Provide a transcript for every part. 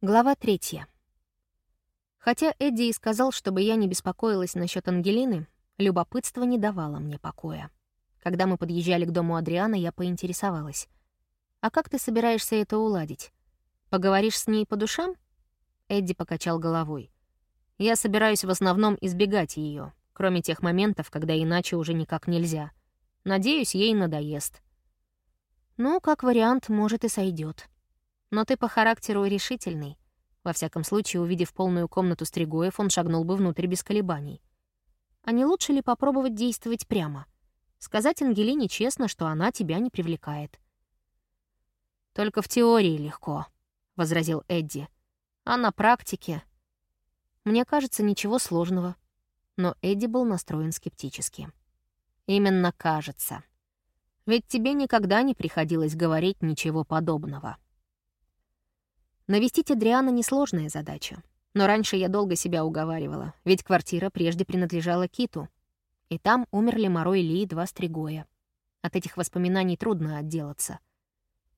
Глава третья. Хотя Эдди и сказал, чтобы я не беспокоилась насчет Ангелины, любопытство не давало мне покоя. Когда мы подъезжали к дому Адриана, я поинтересовалась. «А как ты собираешься это уладить? Поговоришь с ней по душам?» Эдди покачал головой. «Я собираюсь в основном избегать ее, кроме тех моментов, когда иначе уже никак нельзя. Надеюсь, ей надоест». «Ну, как вариант, может, и сойдет. Но ты по характеру решительный. Во всяком случае, увидев полную комнату Стригоев, он шагнул бы внутрь без колебаний. А не лучше ли попробовать действовать прямо? Сказать Ангелине честно, что она тебя не привлекает. «Только в теории легко», — возразил Эдди. «А на практике...» Мне кажется, ничего сложного. Но Эдди был настроен скептически. «Именно кажется. Ведь тебе никогда не приходилось говорить ничего подобного». Навестить Адриана — несложная задача. Но раньше я долго себя уговаривала, ведь квартира прежде принадлежала Киту. И там умерли Моро и Ли, два стригоя. От этих воспоминаний трудно отделаться.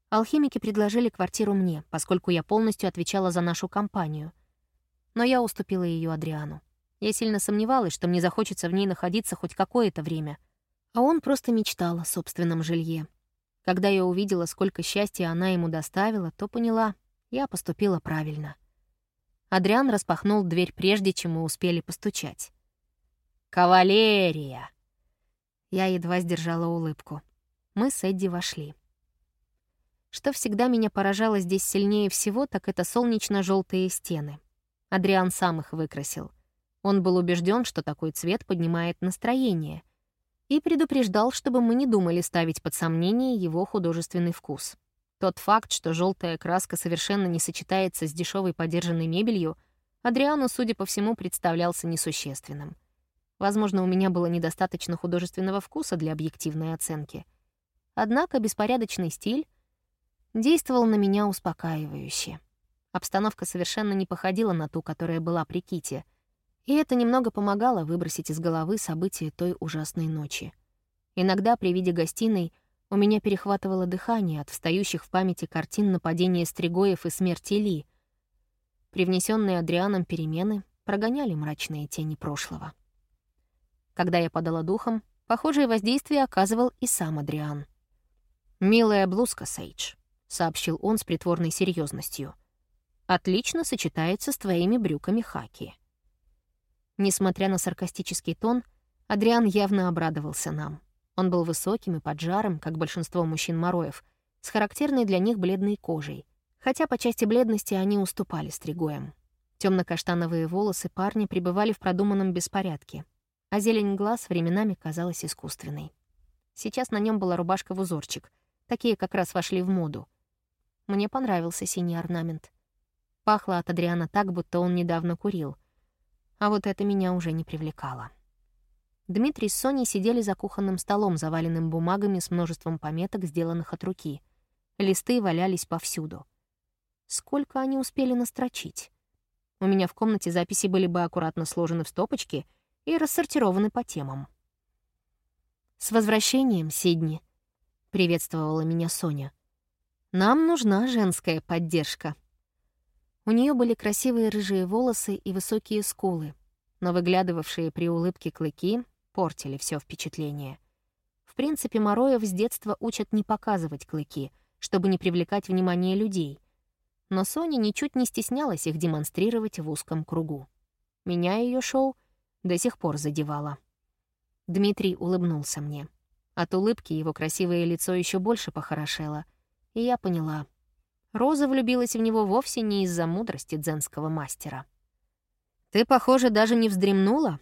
Алхимики предложили квартиру мне, поскольку я полностью отвечала за нашу компанию. Но я уступила ее Адриану. Я сильно сомневалась, что мне захочется в ней находиться хоть какое-то время. А он просто мечтал о собственном жилье. Когда я увидела, сколько счастья она ему доставила, то поняла, я поступила правильно. Адриан распахнул дверь прежде, чем мы успели постучать. «Кавалерия!» Я едва сдержала улыбку. Мы с Эдди вошли. Что всегда меня поражало здесь сильнее всего, так это солнечно желтые стены. Адриан сам их выкрасил. Он был убежден, что такой цвет поднимает настроение, и предупреждал, чтобы мы не думали ставить под сомнение его художественный вкус. Тот факт, что желтая краска совершенно не сочетается с дешевой подержанной мебелью, Адриану, судя по всему, представлялся несущественным. Возможно, у меня было недостаточно художественного вкуса для объективной оценки. Однако беспорядочный стиль действовал на меня успокаивающе. Обстановка совершенно не походила на ту, которая была при Ките, и это немного помогало выбросить из головы события той ужасной ночи. Иногда при виде гостиной у меня перехватывало дыхание от встающих в памяти картин нападения Стригоев и смерти Ли. Привнесенные Адрианом перемены прогоняли мрачные тени прошлого. Когда я подала духом, похожее воздействие оказывал и сам Адриан. «Милая блузка, Сейдж», — сообщил он с притворной серьезностью. «Отлично сочетается с твоими брюками хаки». Несмотря на саркастический тон, Адриан явно обрадовался нам — он был высоким и поджарым, как большинство мужчин-мороев, с характерной для них бледной кожей, хотя по части бледности они уступали стригоям. Темно-каштановые волосы парня пребывали в продуманном беспорядке, а зелень глаз временами казалась искусственной. Сейчас на нем была рубашка в узорчик, такие как раз вошли в моду. Мне понравился синий орнамент. Пахло от Адриана так, будто он недавно курил. А вот это меня уже не привлекало. Дмитрий с Соней сидели за кухонным столом, заваленным бумагами с множеством пометок, сделанных от руки. Листы валялись повсюду. Сколько они успели настрочить? У меня в комнате записи были бы аккуратно сложены в стопочки и рассортированы по темам. «С возвращением, Сидни!» — приветствовала меня Соня. «Нам нужна женская поддержка». У нее были красивые рыжие волосы и высокие скулы, но выглядывавшие при улыбке клыки портили все впечатление. В принципе, Мороев с детства учат не показывать клыки, чтобы не привлекать внимание людей. Но Соня ничуть не стеснялась их демонстрировать в узком кругу. Меня ее шоу до сих пор задевало. Дмитрий улыбнулся мне. От улыбки его красивое лицо еще больше похорошело, и я поняла. Роза влюбилась в него вовсе не из-за мудрости дзенского мастера. «Ты, похоже, даже не вздремнула?»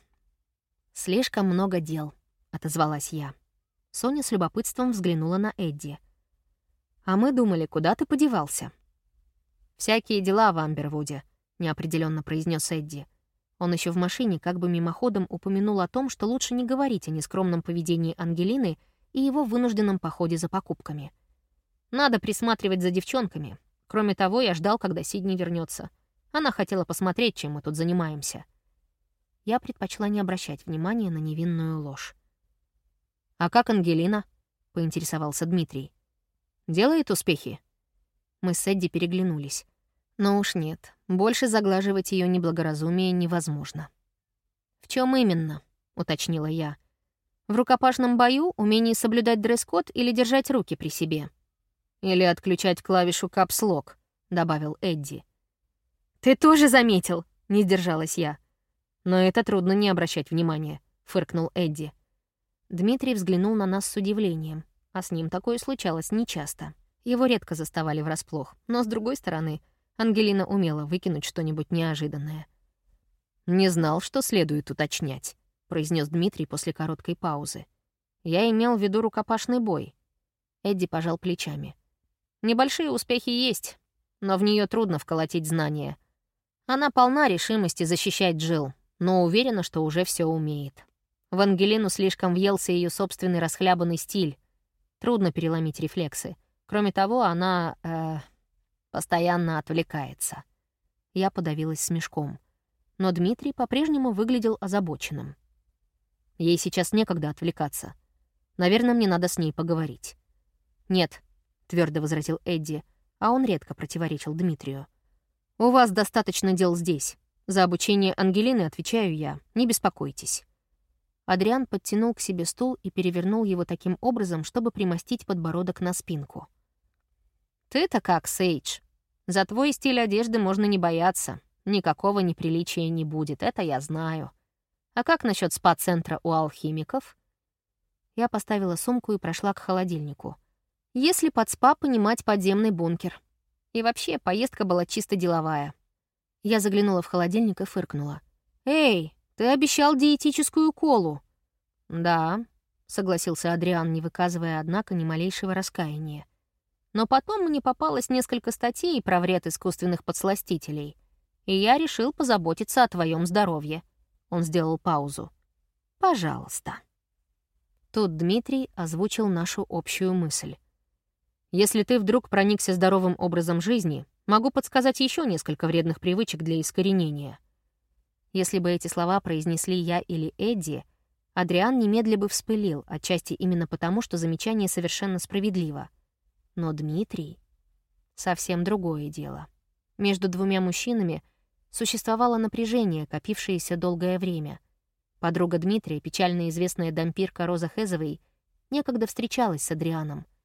«Слишком много дел», — отозвалась я. Соня с любопытством взглянула на Эдди. «А мы думали, куда ты подевался?» «Всякие дела в Амбервуде», — неопределенно произнес Эдди. Он еще в машине как бы мимоходом упомянул о том, что лучше не говорить о нескромном поведении Ангелины и его вынужденном походе за покупками. «Надо присматривать за девчонками. Кроме того, я ждал, когда Сидни вернется. Она хотела посмотреть, чем мы тут занимаемся» я предпочла не обращать внимания на невинную ложь. «А как Ангелина?» — поинтересовался Дмитрий. «Делает успехи?» Мы с Эдди переглянулись. Но уж нет, больше заглаживать ее неблагоразумие невозможно. «В чем именно?» — уточнила я. «В рукопашном бою умение соблюдать дресс-код или держать руки при себе?» «Или отключать клавишу капслок», — добавил Эдди. «Ты тоже заметил?» — не сдержалась я. «Но это трудно не обращать внимания», — фыркнул Эдди. Дмитрий взглянул на нас с удивлением, а с ним такое случалось нечасто. Его редко заставали врасплох, но, с другой стороны, Ангелина умела выкинуть что-нибудь неожиданное. «Не знал, что следует уточнять», — произнес Дмитрий после короткой паузы. «Я имел в виду рукопашный бой». Эдди пожал плечами. «Небольшие успехи есть, но в нее трудно вколотить знания. Она полна решимости защищать Джилл, но уверена, что уже все умеет. В Ангелину слишком въелся ее собственный расхлябанный стиль. Трудно переломить рефлексы. Кроме того, она... Э, постоянно отвлекается. Я подавилась смешком. Но Дмитрий по-прежнему выглядел озабоченным. Ей сейчас некогда отвлекаться. Наверное, мне надо с ней поговорить. «Нет», — твердо возразил Эдди, а он редко противоречил Дмитрию. «У вас достаточно дел здесь. За обучение Ангелины отвечаю я, не беспокойтесь». Адриан подтянул к себе стул и перевернул его таким образом, чтобы примостить подбородок на спинку. «Ты-то как, Сейдж? За твой стиль одежды можно не бояться. Никакого неприличия не будет, это я знаю. А как насчет спа-центра у алхимиков?» Я поставила сумку и прошла к холодильнику. Если под спа понимать подземный бункер. И вообще, поездка была чисто деловая. Я заглянула в холодильник и фыркнула. «Эй, ты обещал диетическую колу!» «Да», — согласился Адриан, не выказывая, однако, ни малейшего раскаяния. «Но потом мне попалось несколько статей про вред искусственных подсластителей, и я решил позаботиться о твоем здоровье». Он сделал паузу. «Пожалуйста». Тут Дмитрий озвучил нашу общую мысль. Если ты вдруг проникся здоровым образом жизни, могу подсказать еще несколько вредных привычек для искоренения. Если бы эти слова произнесли я или Эдди, Адриан немедля бы вспылил, отчасти именно потому, что замечание совершенно справедливо. Но Дмитрий — совсем другое дело. Между двумя мужчинами существовало напряжение, копившееся долгое время. Подруга Дмитрия, печально известная дампирка Роза Хезовой, некогда встречалась с Адрианом —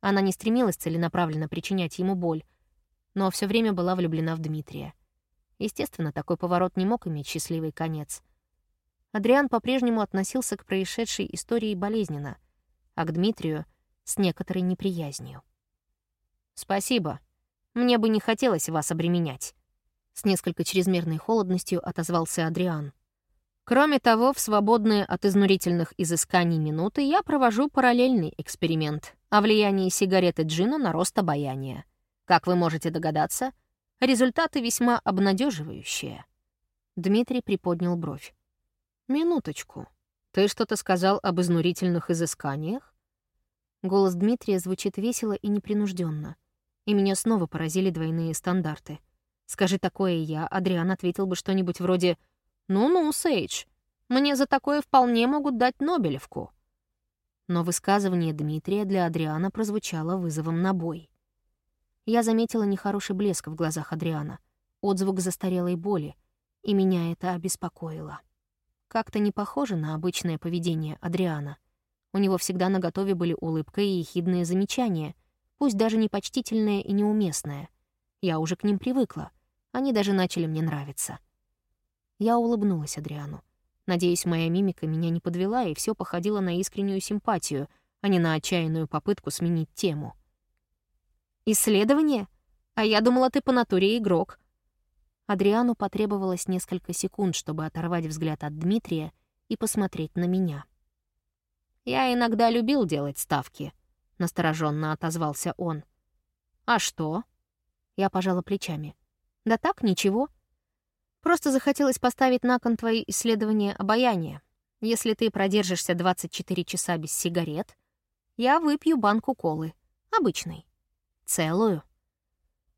она не стремилась целенаправленно причинять ему боль, но все время была влюблена в Дмитрия. Естественно, такой поворот не мог иметь счастливый конец. Адриан по-прежнему относился к происшедшей истории болезненно, а к Дмитрию — с некоторой неприязнью. «Спасибо. Мне бы не хотелось вас обременять», — с несколько чрезмерной холодностью отозвался Адриан. Кроме того, в свободные от изнурительных изысканий минуты я провожу параллельный эксперимент о влиянии сигареты Джина на рост обаяния. Как вы можете догадаться, результаты весьма обнадеживающие. Дмитрий приподнял бровь. «Минуточку. Ты что-то сказал об изнурительных изысканиях?» Голос Дмитрия звучит весело и непринужденно, и меня снова поразили двойные стандарты. Скажи такое я, Адриан ответил бы что-нибудь вроде «Ну-ну, Сейдж, мне за такое вполне могут дать Нобелевку». Но высказывание Дмитрия для Адриана прозвучало вызовом на бой. Я заметила нехороший блеск в глазах Адриана, отзвук застарелой боли, и меня это обеспокоило. Как-то не похоже на обычное поведение Адриана. У него всегда наготове были улыбка и ехидные замечания, пусть даже непочтительные и неуместные. Я уже к ним привыкла, они даже начали мне нравиться. Я улыбнулась Адриану. Надеюсь, моя мимика меня не подвела, и все походило на искреннюю симпатию, а не на отчаянную попытку сменить тему. «Исследование? А я думала, ты по натуре игрок». Адриану потребовалось несколько секунд, чтобы оторвать взгляд от Дмитрия и посмотреть на меня. «Я иногда любил делать ставки», — настороженно отозвался он. «А что?» Я пожала плечами. «Да так, ничего. Просто захотелось поставить на кон твои исследования обаяния. Если ты продержишься 24 часа без сигарет, я выпью банку колы. Обычной. Целую.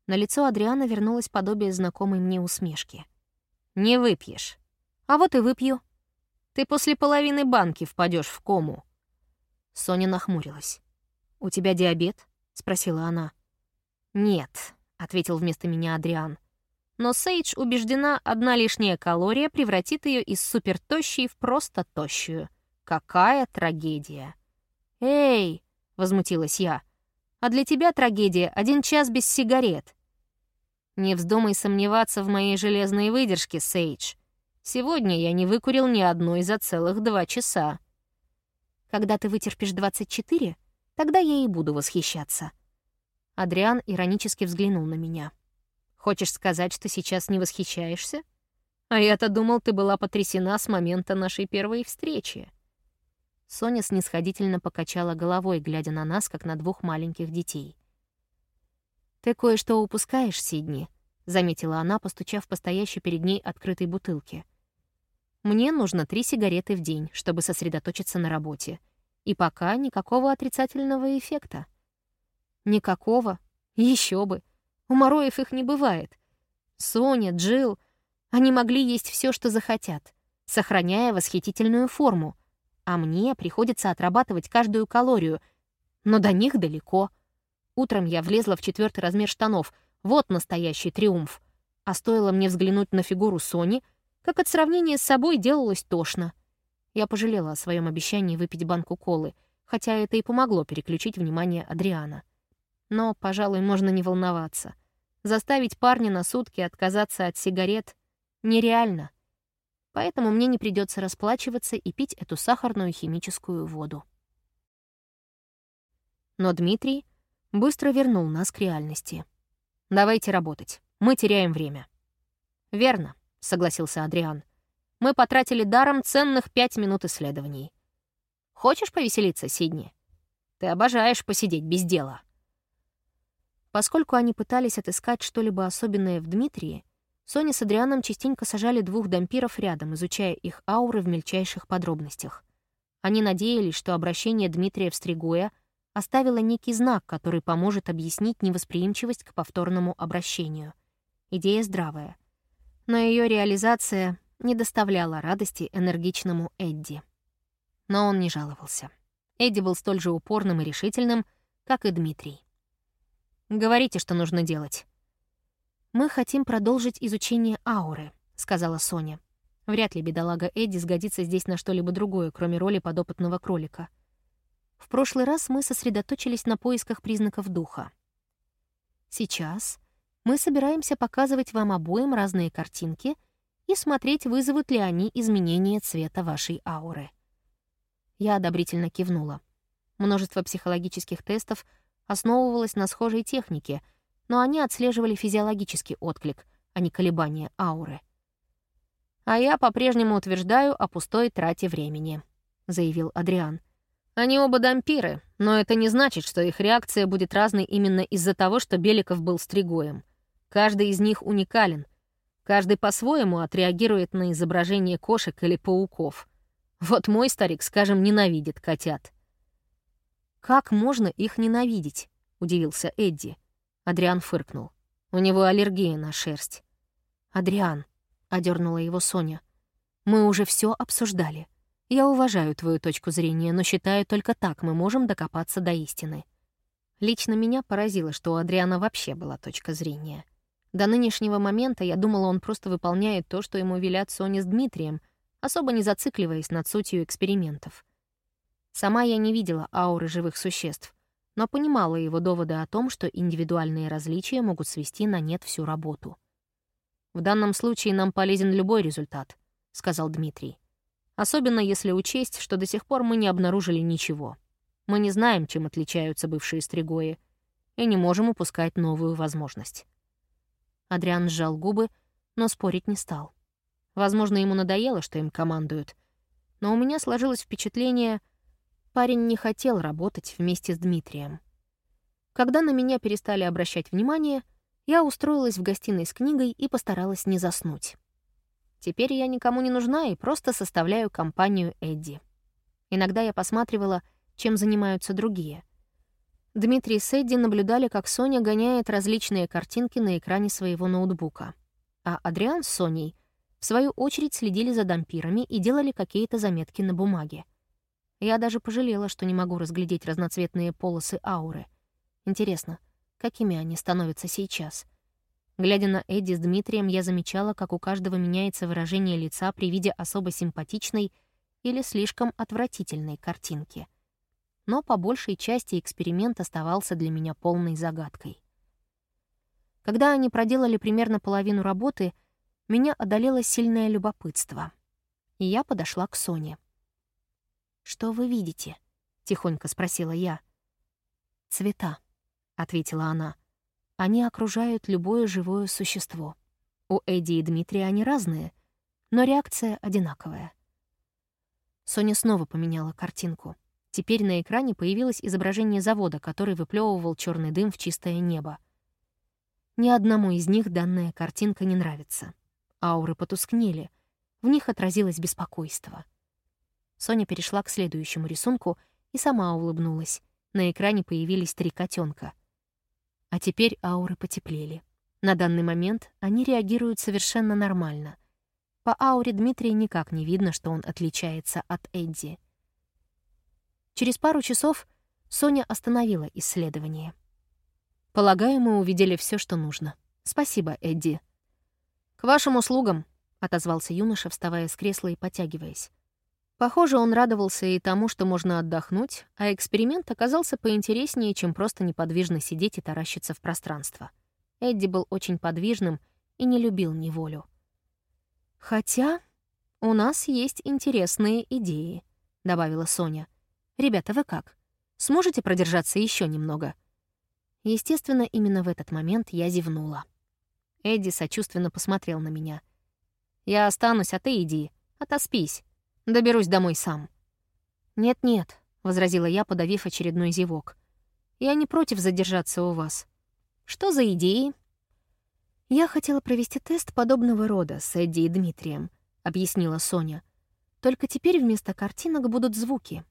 На лицо Адриана вернулось подобие знакомой мне усмешки. «Не выпьешь. А вот и выпью. Ты после половины банки впадешь в кому». Соня нахмурилась. «У тебя диабет?» — спросила она. «Нет», — ответил вместо меня Адриан. — но Сейдж убеждена, одна лишняя калория превратит ее из супертощей в просто тощую. Какая трагедия! «Эй!» — возмутилась я. «А для тебя трагедия — один час без сигарет». «Не вздумай сомневаться в моей железной выдержке, Сейдж. Сегодня я не выкурил ни одной за целых два часа». «Когда ты вытерпишь 24, тогда я и буду восхищаться». Адриан иронически взглянул на меня. «Хочешь сказать, что сейчас не восхищаешься? А я-то думал, ты была потрясена с момента нашей первой встречи». Соня снисходительно покачала головой, глядя на нас, как на двух маленьких детей. «Ты кое-что упускаешь, Сидни», — заметила она, постучав по стоящей перед ней открытой бутылке. «Мне нужно три сигареты в день, чтобы сосредоточиться на работе. И пока никакого отрицательного эффекта». «Никакого? Еще бы! У Мороев их не бывает. Соня, Джилл, они могли есть все, что захотят, сохраняя восхитительную форму, а мне приходится отрабатывать каждую калорию, но до них далеко. Утром я влезла в четвертый размер штанов. Вот настоящий триумф. А стоило мне взглянуть на фигуру Сони, как от сравнения с собой делалось тошно. Я пожалела о своем обещании выпить банку колы, хотя это и помогло переключить внимание Адриана. Но, пожалуй, можно не волноваться. Заставить парня на сутки отказаться от сигарет нереально — поэтому мне не придется расплачиваться и пить эту сахарную химическую воду. Но Дмитрий быстро вернул нас к реальности. «Давайте работать. Мы теряем время». «Верно», — согласился Адриан. «Мы потратили даром ценных пять минут исследований. Хочешь повеселиться, Сидни? Ты обожаешь посидеть без дела». Поскольку они пытались отыскать что-либо особенное в Дмитрии, Соня с Адрианом частенько сажали двух дампиров рядом, изучая их ауры в мельчайших подробностях. Они надеялись, что обращение Дмитрия в Стригоя оставило некий знак, который поможет объяснить невосприимчивость к повторному обращению. Идея здравая. Но ее реализация не доставляла радости энергичному Эдди. Но он не жаловался. Эдди был столь же упорным и решительным, как и Дмитрий. «Говорите, что нужно делать», «Мы хотим продолжить изучение ауры», — сказала Соня. Вряд ли бедолага Эдди сгодится здесь на что-либо другое, кроме роли подопытного кролика. В прошлый раз мы сосредоточились на поисках признаков духа. Сейчас мы собираемся показывать вам обоим разные картинки и смотреть, вызовут ли они изменение цвета вашей ауры. Я одобрительно кивнула. Множество психологических тестов основывалось на схожей технике — но они отслеживали физиологический отклик, а не колебания ауры. «А я по-прежнему утверждаю о пустой трате времени», — заявил Адриан. «Они оба дампиры, но это не значит, что их реакция будет разной именно из-за того, что Беликов был стригоем. Каждый из них уникален. Каждый по-своему отреагирует на изображение кошек или пауков. Вот мой старик, скажем, ненавидит котят». «Как можно их ненавидеть?» — удивился Эдди. Адриан фыркнул. У него аллергия на шерсть. «Адриан», — одернула его Соня, — «мы уже все обсуждали. Я уважаю твою точку зрения, но считаю, только так мы можем докопаться до истины». Лично меня поразило, что у Адриана вообще была точка зрения. До нынешнего момента я думала, он просто выполняет то, что ему велят Соня с Дмитрием, особо не зацикливаясь над сутью экспериментов. Сама я не видела ауры живых существ, но понимала его доводы о том, что индивидуальные различия могут свести на нет всю работу. «В данном случае нам полезен любой результат», — сказал Дмитрий. «Особенно если учесть, что до сих пор мы не обнаружили ничего. Мы не знаем, чем отличаются бывшие стригои, и не можем упускать новую возможность». Адриан сжал губы, но спорить не стал. Возможно, ему надоело, что им командуют. Но у меня сложилось впечатление — Парень не хотел работать вместе с Дмитрием. Когда на меня перестали обращать внимание, я устроилась в гостиной с книгой и постаралась не заснуть. Теперь я никому не нужна и просто составляю компанию Эдди. Иногда я посматривала, чем занимаются другие. Дмитрий с Эдди наблюдали, как Соня гоняет различные картинки на экране своего ноутбука. А Адриан с Соней, в свою очередь, следили за дампирами и делали какие-то заметки на бумаге. Я даже пожалела, что не могу разглядеть разноцветные полосы ауры. Интересно, какими они становятся сейчас? Глядя на Эдди с Дмитрием, я замечала, как у каждого меняется выражение лица при виде особо симпатичной или слишком отвратительной картинки. Но по большей части эксперимент оставался для меня полной загадкой. Когда они проделали примерно половину работы, меня одолело сильное любопытство. И я подошла к Соне. «Что вы видите?» — тихонько спросила я. «Цвета», — ответила она. «Они окружают любое живое существо. У Эдди и Дмитрия они разные, но реакция одинаковая». Соня снова поменяла картинку. Теперь на экране появилось изображение завода, который выплевывал черный дым в чистое небо. Ни одному из них данная картинка не нравится. Ауры потускнели, в них отразилось беспокойство. Соня перешла к следующему рисунку и сама улыбнулась. На экране появились три котенка. А теперь ауры потеплели. На данный момент они реагируют совершенно нормально. По ауре Дмитрия никак не видно, что он отличается от Эдди. Через пару часов Соня остановила исследование. «Полагаю, мы увидели все, что нужно. Спасибо, Эдди». «К вашим услугам», — отозвался юноша, вставая с кресла и потягиваясь. Похоже, он радовался и тому, что можно отдохнуть, а эксперимент оказался поинтереснее, чем просто неподвижно сидеть и таращиться в пространство. Эдди был очень подвижным и не любил неволю. «Хотя у нас есть интересные идеи», — добавила Соня. «Ребята, вы как? Сможете продержаться еще немного?» Естественно, именно в этот момент я зевнула. Эдди сочувственно посмотрел на меня. «Я останусь, а ты иди. Отоспись. Доберусь домой сам». «Нет-нет», — возразила я, подавив очередной зевок. «Я не против задержаться у вас. Что за идеи?» «Я хотела провести тест подобного рода с Эдди и Дмитрием», — объяснила Соня. «Только теперь вместо картинок будут звуки.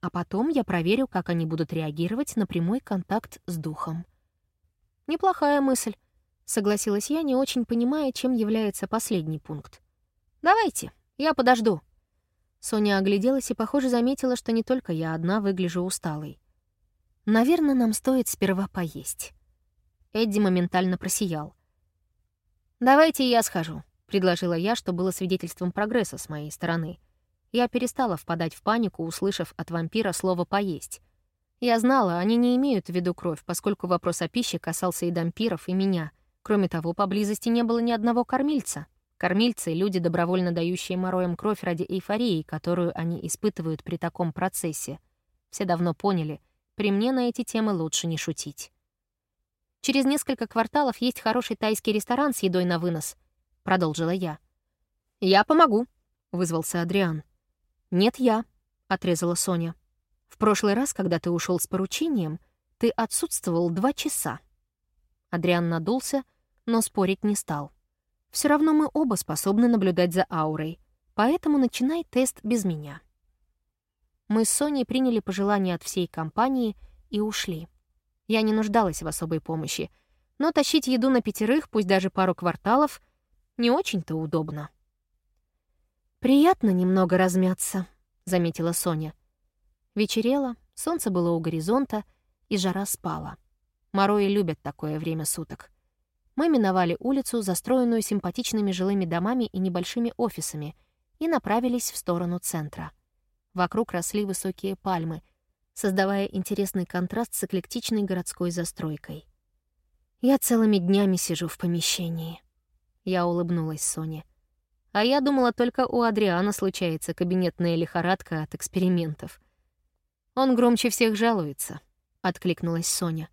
А потом я проверю, как они будут реагировать на прямой контакт с духом». «Неплохая мысль», — согласилась я, не очень понимая, чем является последний пункт. «Давайте, я подожду». Соня огляделась и, похоже, заметила, что не только я одна выгляжу усталой. «Наверное, нам стоит сперва поесть». Эдди моментально просиял. «Давайте я схожу», — предложила я, что было свидетельством прогресса с моей стороны. Я перестала впадать в панику, услышав от вампира слово «поесть». Я знала, они не имеют в виду кровь, поскольку вопрос о пище касался и дампиров, и меня. Кроме того, поблизости не было ни одного кормильца. Кормильцы — люди, добровольно дающие мороям кровь ради эйфории, которую они испытывают при таком процессе. Все давно поняли, при мне на эти темы лучше не шутить. Через несколько кварталов есть хороший тайский ресторан с едой на вынос», — продолжила я. «Я помогу», — вызвался Адриан. «Нет, я», — отрезала Соня. «В прошлый раз, когда ты ушел с поручением, ты отсутствовал два часа». Адриан надулся, но спорить не стал. Все равно мы оба способны наблюдать за аурой, поэтому начинай тест без меня. Мы с Соней приняли пожелания от всей компании и ушли. Я не нуждалась в особой помощи, но тащить еду на пятерых, пусть даже пару кварталов, не очень-то удобно. «Приятно немного размяться», — заметила Соня. Вечерело, солнце было у горизонта, и жара спала. Морои любят такое время суток. Мы миновали улицу, застроенную симпатичными жилыми домами и небольшими офисами, и направились в сторону центра. Вокруг росли высокие пальмы, создавая интересный контраст с эклектичной городской застройкой. «Я целыми днями сижу в помещении». Я улыбнулась Соне. А я думала, только у Адриана случается кабинетная лихорадка от экспериментов. Он громче всех жалуется, — откликнулась Соня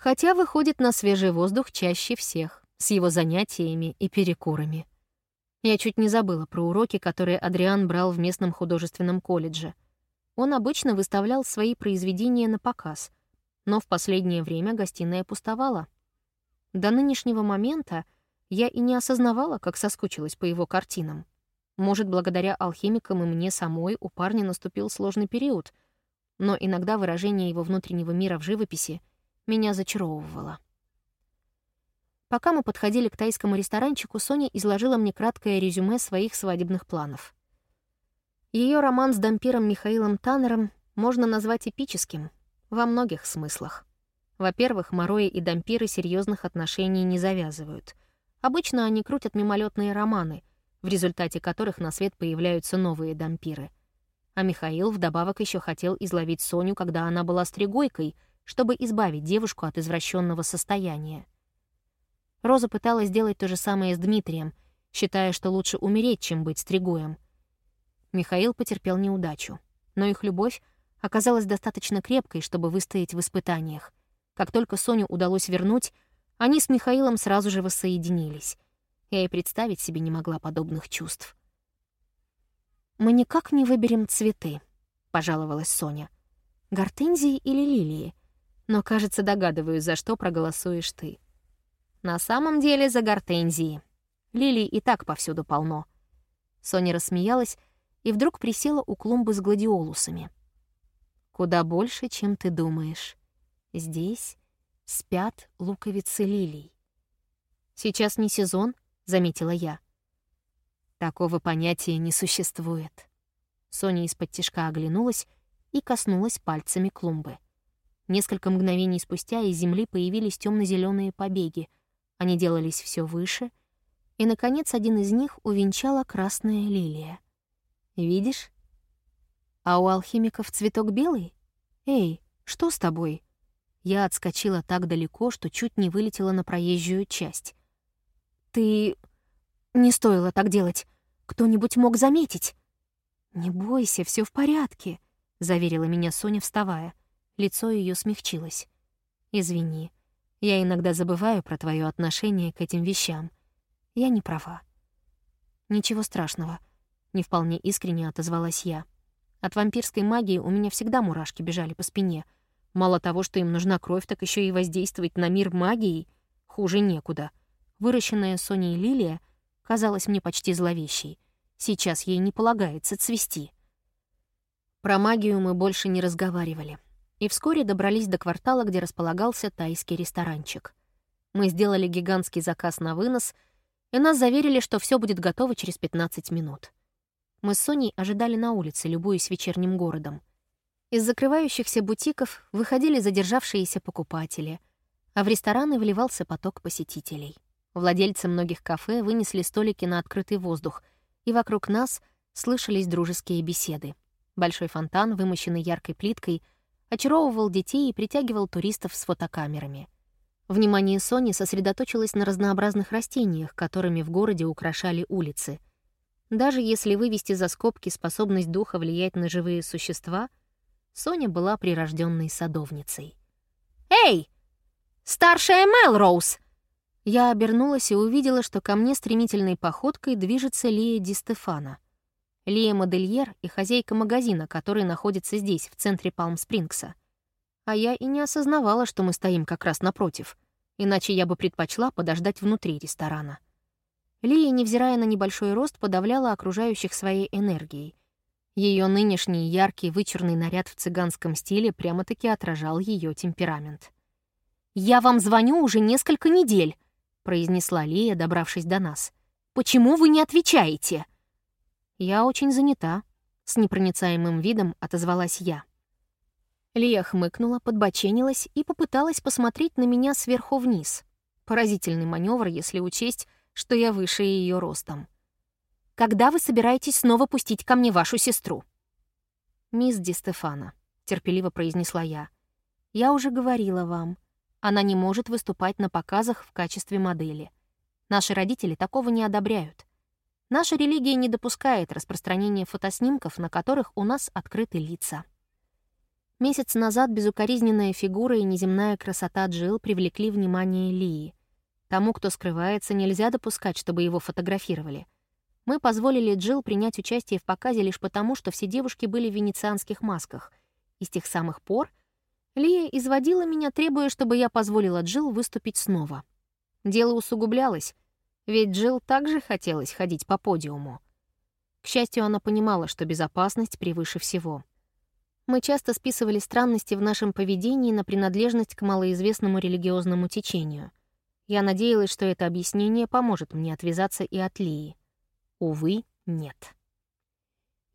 хотя выходит на свежий воздух чаще всех, с его занятиями и перекурами. Я чуть не забыла про уроки, которые Адриан брал в местном художественном колледже. Он обычно выставлял свои произведения на показ, но в последнее время гостиная пустовала. До нынешнего момента я и не осознавала, как соскучилась по его картинам. Может, благодаря алхимикам и мне самой у парня наступил сложный период, но иногда выражение его внутреннего мира в живописи меня зачаровывала. Пока мы подходили к тайскому ресторанчику, Соня изложила мне краткое резюме своих свадебных планов. Ее роман с дампиром Михаилом Таннером можно назвать эпическим во многих смыслах. Во-первых, Морои и Дампиры серьезных отношений не завязывают. Обычно они крутят мимолетные романы, в результате которых на свет появляются новые Дампиры. А Михаил вдобавок еще хотел изловить Соню, когда она была стригойкой, чтобы избавить девушку от извращенного состояния. Роза пыталась сделать то же самое с Дмитрием, считая, что лучше умереть, чем быть стригоем. Михаил потерпел неудачу, но их любовь оказалась достаточно крепкой, чтобы выстоять в испытаниях. Как только Соню удалось вернуть, они с Михаилом сразу же воссоединились. Я и представить себе не могла подобных чувств. «Мы никак не выберем цветы», — пожаловалась Соня. «Гортензии или лилии? Но, кажется, догадываюсь, за что проголосуешь ты». «На самом деле за гортензии. Лилий и так повсюду полно». Соня рассмеялась и вдруг присела у клумбы с гладиолусами. «Куда больше, чем ты думаешь. Здесь спят луковицы лилий». «Сейчас не сезон», — заметила я. Такого понятия не существует. Соня из-под тишка оглянулась и коснулась пальцами клумбы. Несколько мгновений спустя из земли появились темно зеленые побеги. Они делались все выше, и, наконец, один из них увенчала красная лилия. Видишь? А у алхимиков цветок белый? Эй, что с тобой? Я отскочила так далеко, что чуть не вылетела на проезжую часть. Ты... Не стоило так делать. Кто-нибудь мог заметить. «Не бойся, все в порядке», — заверила меня Соня, вставая. Лицо ее смягчилось. «Извини, я иногда забываю про твое отношение к этим вещам. Я не права». «Ничего страшного», — не вполне искренне отозвалась я. От вампирской магии у меня всегда мурашки бежали по спине. Мало того, что им нужна кровь, так еще и воздействовать на мир магией хуже некуда. Выращенная Соней лилия — казалась мне почти зловещей. Сейчас ей не полагается цвести. Про магию мы больше не разговаривали. И вскоре добрались до квартала, где располагался тайский ресторанчик. Мы сделали гигантский заказ на вынос, и нас заверили, что все будет готово через 15 минут. Мы с Соней ожидали на улице, любуясь вечерним городом. Из закрывающихся бутиков выходили задержавшиеся покупатели, а в рестораны вливался поток посетителей. Владельцы многих кафе вынесли столики на открытый воздух, и вокруг нас слышались дружеские беседы. Большой фонтан, вымощенный яркой плиткой, очаровывал детей и притягивал туристов с фотокамерами. Внимание Сони сосредоточилось на разнообразных растениях, которыми в городе украшали улицы. Даже если вывести за скобки способность духа влиять на живые существа, Соня была прирожденной садовницей. «Эй! Старшая Мелроуз!» Я обернулась и увидела, что ко мне стремительной походкой движется Лия Ди Стефана. Лия — модельер и хозяйка магазина, который находится здесь, в центре Палм-Спрингса. А я и не осознавала, что мы стоим как раз напротив, иначе я бы предпочла подождать внутри ресторана. Лия, невзирая на небольшой рост, подавляла окружающих своей энергией. Ее нынешний яркий вычурный наряд в цыганском стиле прямо-таки отражал ее темперамент. «Я вам звоню уже несколько недель», — произнесла Лия, добравшись до нас. «Почему вы не отвечаете?» «Я очень занята», — с непроницаемым видом отозвалась я. Лия хмыкнула, подбоченилась и попыталась посмотреть на меня сверху вниз. Поразительный маневр, если учесть, что я выше ее ростом. «Когда вы собираетесь снова пустить ко мне вашу сестру?» «Мисс Ди Стефана», — терпеливо произнесла я. «Я уже говорила вам, она не может выступать на показах в качестве модели. Наши родители такого не одобряют. Наша религия не допускает распространения фотоснимков, на которых у нас открыты лица. Месяц назад безукоризненная фигура и неземная красота Джилл привлекли внимание Лии. Тому, кто скрывается, нельзя допускать, чтобы его фотографировали. Мы позволили Джилл принять участие в показе лишь потому, что все девушки были в венецианских масках. И с тех самых пор Лия изводила меня, требуя, чтобы я позволила Джилл выступить снова. Дело усугублялось, ведь Джилл также хотелось ходить по подиуму. К счастью, она понимала, что безопасность превыше всего. Мы часто списывали странности в нашем поведении на принадлежность к малоизвестному религиозному течению. Я надеялась, что это объяснение поможет мне отвязаться и от Лии. Увы, нет.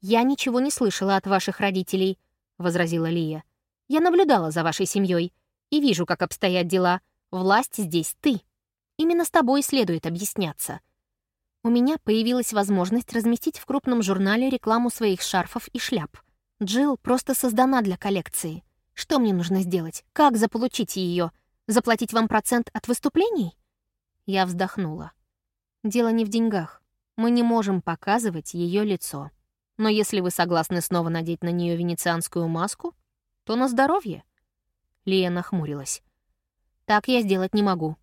«Я ничего не слышала от ваших родителей», — возразила Лия. Я наблюдала за вашей семьей. И вижу, как обстоят дела. Власть здесь ты. Именно с тобой следует объясняться. У меня появилась возможность разместить в крупном журнале рекламу своих шарфов и шляп. Джилл просто создана для коллекции. Что мне нужно сделать? Как заполучить ее? Заплатить вам процент от выступлений? Я вздохнула. Дело не в деньгах. Мы не можем показывать ее лицо. Но если вы согласны снова надеть на нее венецианскую маску, то на здоровье. Лия нахмурилась. Так я сделать не могу.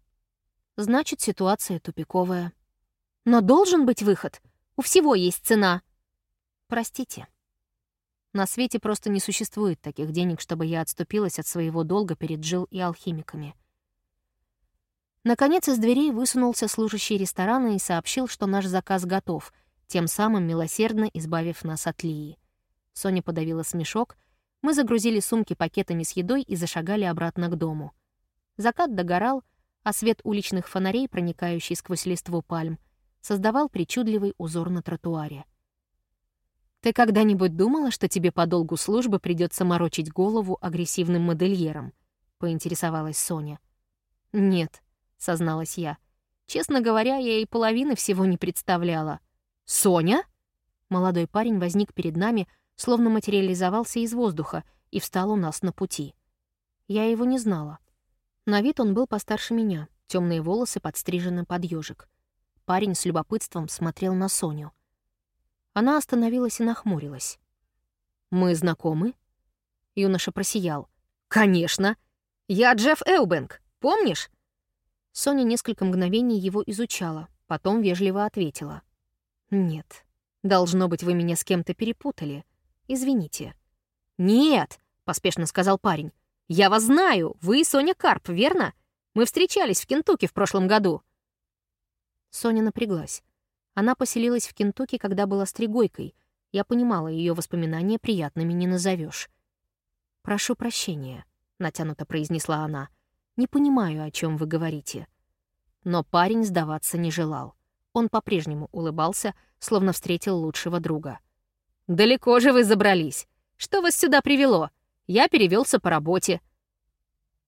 Значит, ситуация тупиковая. Но должен быть выход. У всего есть цена. Простите. На свете просто не существует таких денег, чтобы я отступилась от своего долга перед Джил и алхимиками. Наконец из дверей высунулся служащий ресторана и сообщил, что наш заказ готов, тем самым милосердно избавив нас от Лии. Соня подавила смешок, мы загрузили сумки пакетами с едой и зашагали обратно к дому. Закат догорал, а свет уличных фонарей, проникающий сквозь листву пальм, создавал причудливый узор на тротуаре. «Ты когда-нибудь думала, что тебе по долгу службы придется морочить голову агрессивным модельером?» — поинтересовалась Соня. «Нет», — созналась я. «Честно говоря, я и половины всего не представляла». «Соня?» Молодой парень возник перед нами, словно материализовался из воздуха и встал у нас на пути. Я его не знала. На вид он был постарше меня, темные волосы подстрижены под ежик. Парень с любопытством смотрел на Соню. Она остановилась и нахмурилась. «Мы знакомы?» Юноша просиял. «Конечно! Я Джефф Эубенк, помнишь?» Соня несколько мгновений его изучала, потом вежливо ответила. «Нет, должно быть, вы меня с кем-то перепутали. Извините». «Нет!» — поспешно сказал парень. «Я вас знаю! Вы Соня Карп, верно? Мы встречались в Кентукки в прошлом году». Соня напряглась. Она поселилась в Кентукки, когда была стригойкой. Я понимала, ее воспоминания приятными не назовешь. «Прошу прощения», — натянуто произнесла она. «Не понимаю, о чем вы говорите». Но парень сдаваться не желал. Он по-прежнему улыбался, словно встретил лучшего друга. «Далеко же вы забрались. Что вас сюда привело? Я перевелся по работе».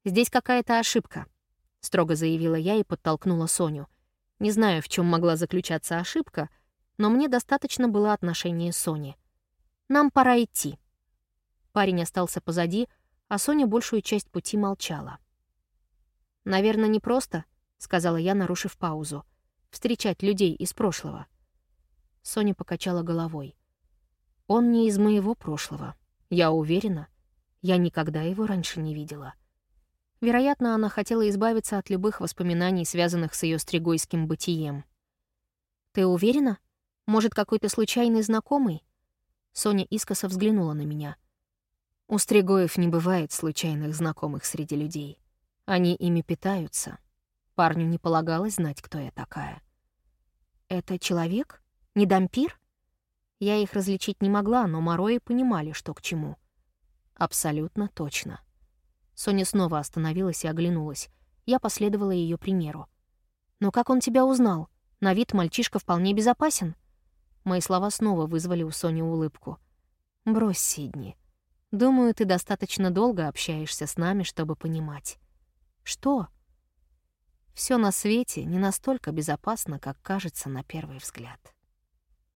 «Здесь какая-то ошибка», — строго заявила я и подтолкнула Соню. Не знаю, в чем могла заключаться ошибка, но мне достаточно было отношения Сони. «Нам пора идти». Парень остался позади, а Соня большую часть пути молчала. «Наверное, непросто», — сказала я, нарушив паузу, «встречать людей из прошлого». Соня покачала головой. «Он не из моего прошлого. Я уверена. Я никогда его раньше не видела». Вероятно, она хотела избавиться от любых воспоминаний, связанных с ее стригойским бытием. «Ты уверена? Может, какой-то случайный знакомый?» Соня искоса взглянула на меня. «У стригоев не бывает случайных знакомых среди людей. Они ими питаются. Парню не полагалось знать, кто я такая». «Это человек? Не дампир?» Я их различить не могла, но Морои понимали, что к чему. «Абсолютно точно». Соня снова остановилась и оглянулась. Я последовала ее примеру. «Но как он тебя узнал? На вид мальчишка вполне безопасен». Мои слова снова вызвали у Сони улыбку. «Брось, Сидни. Думаю, ты достаточно долго общаешься с нами, чтобы понимать». «Что?» Все на свете не настолько безопасно, как кажется на первый взгляд.